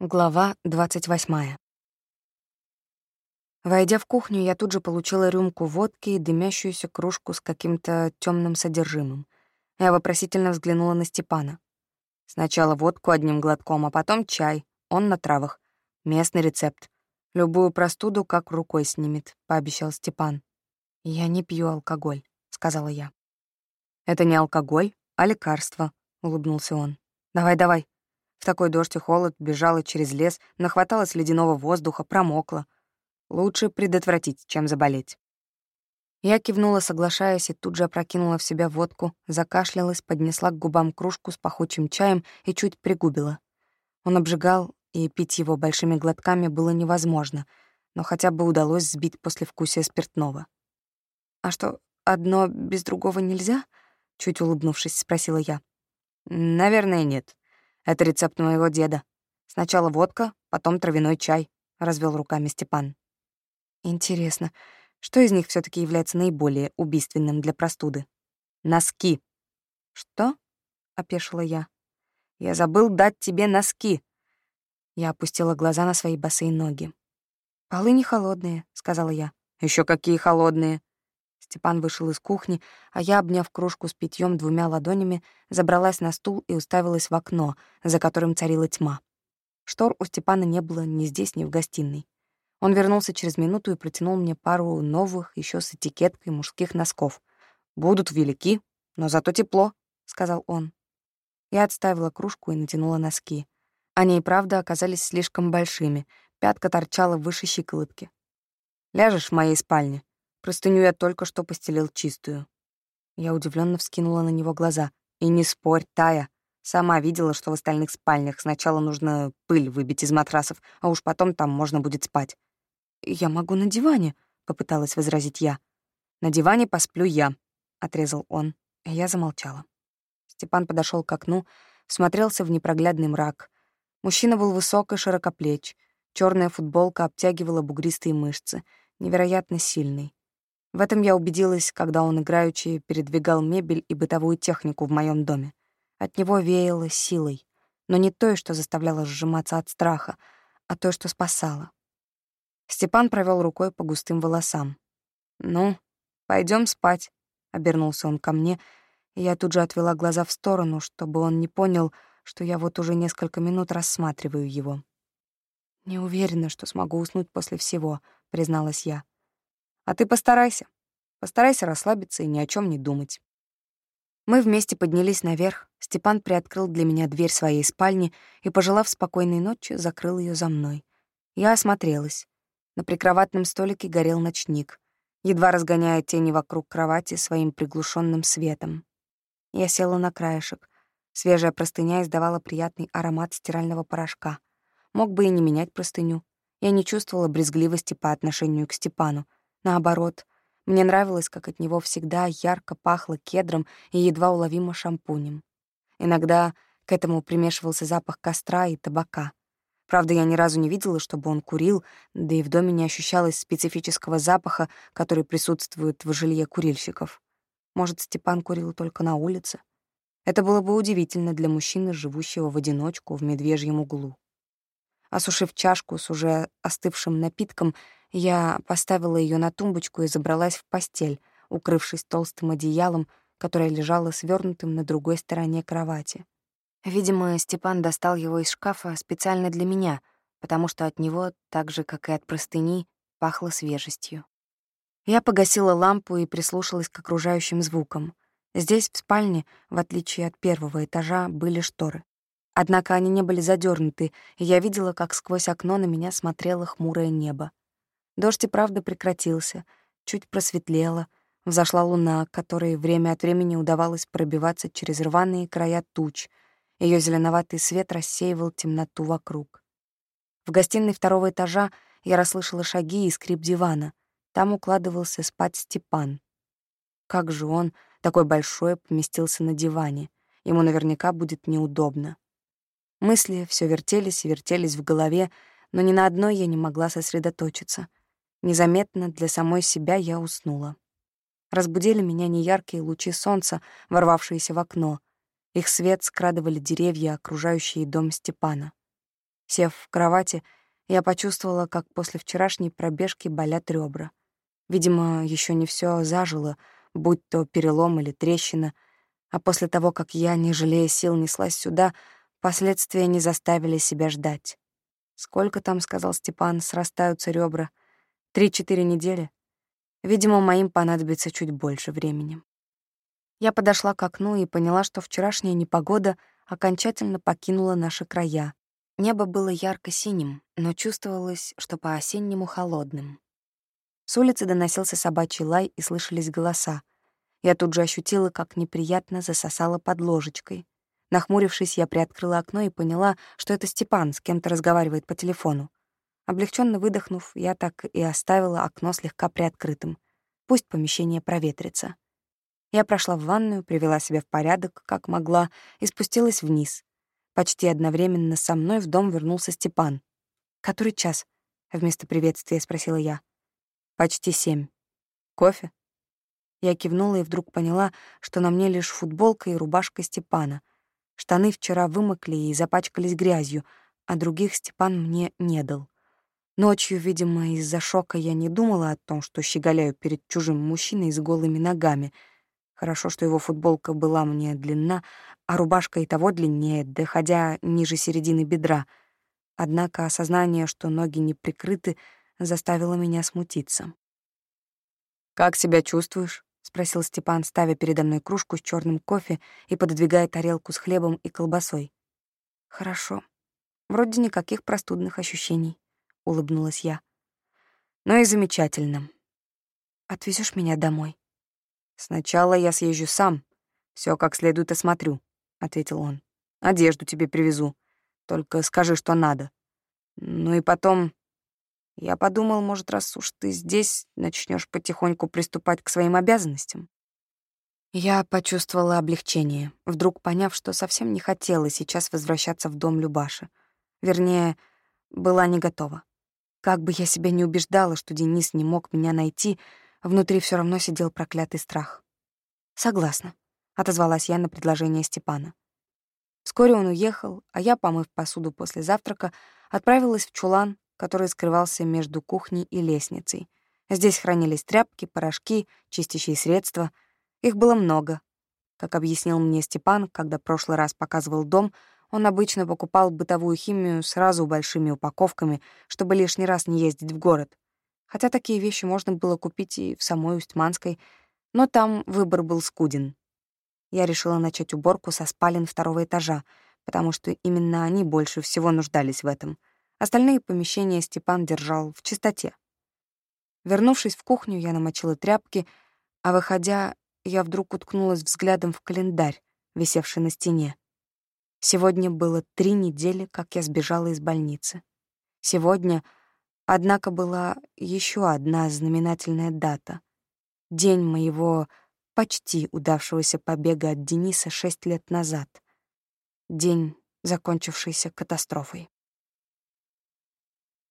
Глава 28. Войдя в кухню, я тут же получила рюмку водки и дымящуюся кружку с каким-то темным содержимым. Я вопросительно взглянула на Степана. Сначала водку одним глотком, а потом чай. Он на травах. Местный рецепт. Любую простуду как рукой снимет, пообещал Степан. Я не пью алкоголь, сказала я. Это не алкоголь, а лекарство, улыбнулся он. Давай, давай, в такой дождь и холод бежала через лес, нахваталась ледяного воздуха, промокла. Лучше предотвратить, чем заболеть. Я кивнула, соглашаясь, и тут же опрокинула в себя водку, закашлялась, поднесла к губам кружку с пахучим чаем и чуть пригубила. Он обжигал, и пить его большими глотками было невозможно, но хотя бы удалось сбить послевкусие спиртного. «А что, одно без другого нельзя?» — чуть улыбнувшись, спросила я. «Наверное, нет. Это рецепт моего деда. Сначала водка, потом травяной чай, развел руками Степан. Интересно, что из них все таки является наиболее убийственным для простуды? Носки. Что? опешила я. Я забыл дать тебе носки. Я опустила глаза на свои босые ноги. Полы не холодные, сказала я. Еще какие холодные? Степан вышел из кухни, а я, обняв кружку с питьем двумя ладонями, забралась на стул и уставилась в окно, за которым царила тьма. Штор у Степана не было ни здесь, ни в гостиной. Он вернулся через минуту и протянул мне пару новых, еще с этикеткой мужских носков. «Будут велики, но зато тепло», — сказал он. Я отставила кружку и натянула носки. Они и правда оказались слишком большими, пятка торчала выше щиколотки. «Ляжешь в моей спальне?» Простыню я только что постелил чистую. Я удивленно вскинула на него глаза. И не спорь, Тая. Сама видела, что в остальных спальнях сначала нужно пыль выбить из матрасов, а уж потом там можно будет спать. «Я могу на диване», — попыталась возразить я. «На диване посплю я», — отрезал он, и я замолчала. Степан подошел к окну, смотрелся в непроглядный мрак. Мужчина был высок и широкоплеч, черная футболка обтягивала бугристые мышцы, невероятно сильный. В этом я убедилась, когда он играючи передвигал мебель и бытовую технику в моем доме. От него веяло силой, но не той, что заставляло сжиматься от страха, а той, что спасала. Степан провел рукой по густым волосам. «Ну, пойдем спать», — обернулся он ко мне, и я тут же отвела глаза в сторону, чтобы он не понял, что я вот уже несколько минут рассматриваю его. «Не уверена, что смогу уснуть после всего», — призналась я. А ты постарайся. Постарайся расслабиться и ни о чем не думать. Мы вместе поднялись наверх. Степан приоткрыл для меня дверь своей спальни и, пожелав спокойной ночи, закрыл ее за мной. Я осмотрелась. На прикроватном столике горел ночник, едва разгоняя тени вокруг кровати своим приглушенным светом. Я села на краешек. Свежая простыня издавала приятный аромат стирального порошка. Мог бы и не менять простыню. Я не чувствовала брезгливости по отношению к Степану, Наоборот, мне нравилось, как от него всегда ярко пахло кедром и едва уловимо шампунем. Иногда к этому примешивался запах костра и табака. Правда, я ни разу не видела, чтобы он курил, да и в доме не ощущалось специфического запаха, который присутствует в жилье курильщиков. Может, Степан курил только на улице? Это было бы удивительно для мужчины, живущего в одиночку в медвежьем углу. Осушив чашку с уже остывшим напитком, я поставила ее на тумбочку и забралась в постель, укрывшись толстым одеялом, которое лежало свернутым на другой стороне кровати. Видимо, Степан достал его из шкафа специально для меня, потому что от него, так же, как и от простыни, пахло свежестью. Я погасила лампу и прислушалась к окружающим звукам. Здесь, в спальне, в отличие от первого этажа, были шторы. Однако они не были задернуты, и я видела, как сквозь окно на меня смотрело хмурое небо. Дождь и правда прекратился, чуть просветлело, взошла луна, которой время от времени удавалось пробиваться через рваные края туч. Ее зеленоватый свет рассеивал темноту вокруг. В гостиной второго этажа я расслышала шаги и скрип дивана. Там укладывался спать Степан. Как же он, такой большой, поместился на диване? Ему наверняка будет неудобно. Мысли все вертелись и вертелись в голове, но ни на одной я не могла сосредоточиться — Незаметно для самой себя я уснула. Разбудили меня неяркие лучи солнца, ворвавшиеся в окно. Их свет скрадывали деревья, окружающие дом Степана. Сев в кровати, я почувствовала, как после вчерашней пробежки болят ребра. Видимо, еще не все зажило, будь то перелом или трещина, а после того, как я, не жалея сил, неслась сюда, последствия не заставили себя ждать. Сколько там, сказал Степан, срастаются ребра? Три-четыре недели? Видимо, моим понадобится чуть больше времени. Я подошла к окну и поняла, что вчерашняя непогода окончательно покинула наши края. Небо было ярко-синим, но чувствовалось, что по-осеннему холодным. С улицы доносился собачий лай и слышались голоса. Я тут же ощутила, как неприятно засосала под ложечкой. Нахмурившись, я приоткрыла окно и поняла, что это Степан с кем-то разговаривает по телефону. Облегченно выдохнув, я так и оставила окно слегка приоткрытым. Пусть помещение проветрится. Я прошла в ванную, привела себя в порядок, как могла, и спустилась вниз. Почти одновременно со мной в дом вернулся Степан. «Который час?» — вместо приветствия спросила я. «Почти семь. Кофе?» Я кивнула и вдруг поняла, что на мне лишь футболка и рубашка Степана. Штаны вчера вымокли и запачкались грязью, а других Степан мне не дал. Ночью, видимо, из-за шока я не думала о том, что щеголяю перед чужим мужчиной с голыми ногами. Хорошо, что его футболка была мне длинна, а рубашка и того длиннее, доходя ниже середины бедра. Однако осознание, что ноги не прикрыты, заставило меня смутиться. «Как себя чувствуешь?» — спросил Степан, ставя передо мной кружку с черным кофе и пододвигая тарелку с хлебом и колбасой. «Хорошо. Вроде никаких простудных ощущений» улыбнулась я. Ну и замечательно. Отвезешь меня домой? Сначала я съезжу сам, все как следует осмотрю, ответил он. Одежду тебе привезу. Только скажи, что надо. Ну и потом я подумал, может, раз уж ты здесь, начнешь потихоньку приступать к своим обязанностям. Я почувствовала облегчение, вдруг поняв, что совсем не хотела сейчас возвращаться в дом Любаши. Вернее, была не готова. Как бы я себя не убеждала, что Денис не мог меня найти, внутри все равно сидел проклятый страх. «Согласна», — отозвалась я на предложение Степана. Вскоре он уехал, а я, помыв посуду после завтрака, отправилась в чулан, который скрывался между кухней и лестницей. Здесь хранились тряпки, порошки, чистящие средства. Их было много. Как объяснил мне Степан, когда прошлый раз показывал дом, он обычно покупал бытовую химию сразу большими упаковками, чтобы лишний раз не ездить в город. Хотя такие вещи можно было купить и в самой Устьманской, но там выбор был скуден. Я решила начать уборку со спален второго этажа, потому что именно они больше всего нуждались в этом. Остальные помещения Степан держал в чистоте. Вернувшись в кухню, я намочила тряпки, а выходя, я вдруг уткнулась взглядом в календарь, висевший на стене. Сегодня было три недели, как я сбежала из больницы. Сегодня, однако, была еще одна знаменательная дата. День моего почти удавшегося побега от Дениса шесть лет назад. День, закончившийся катастрофой.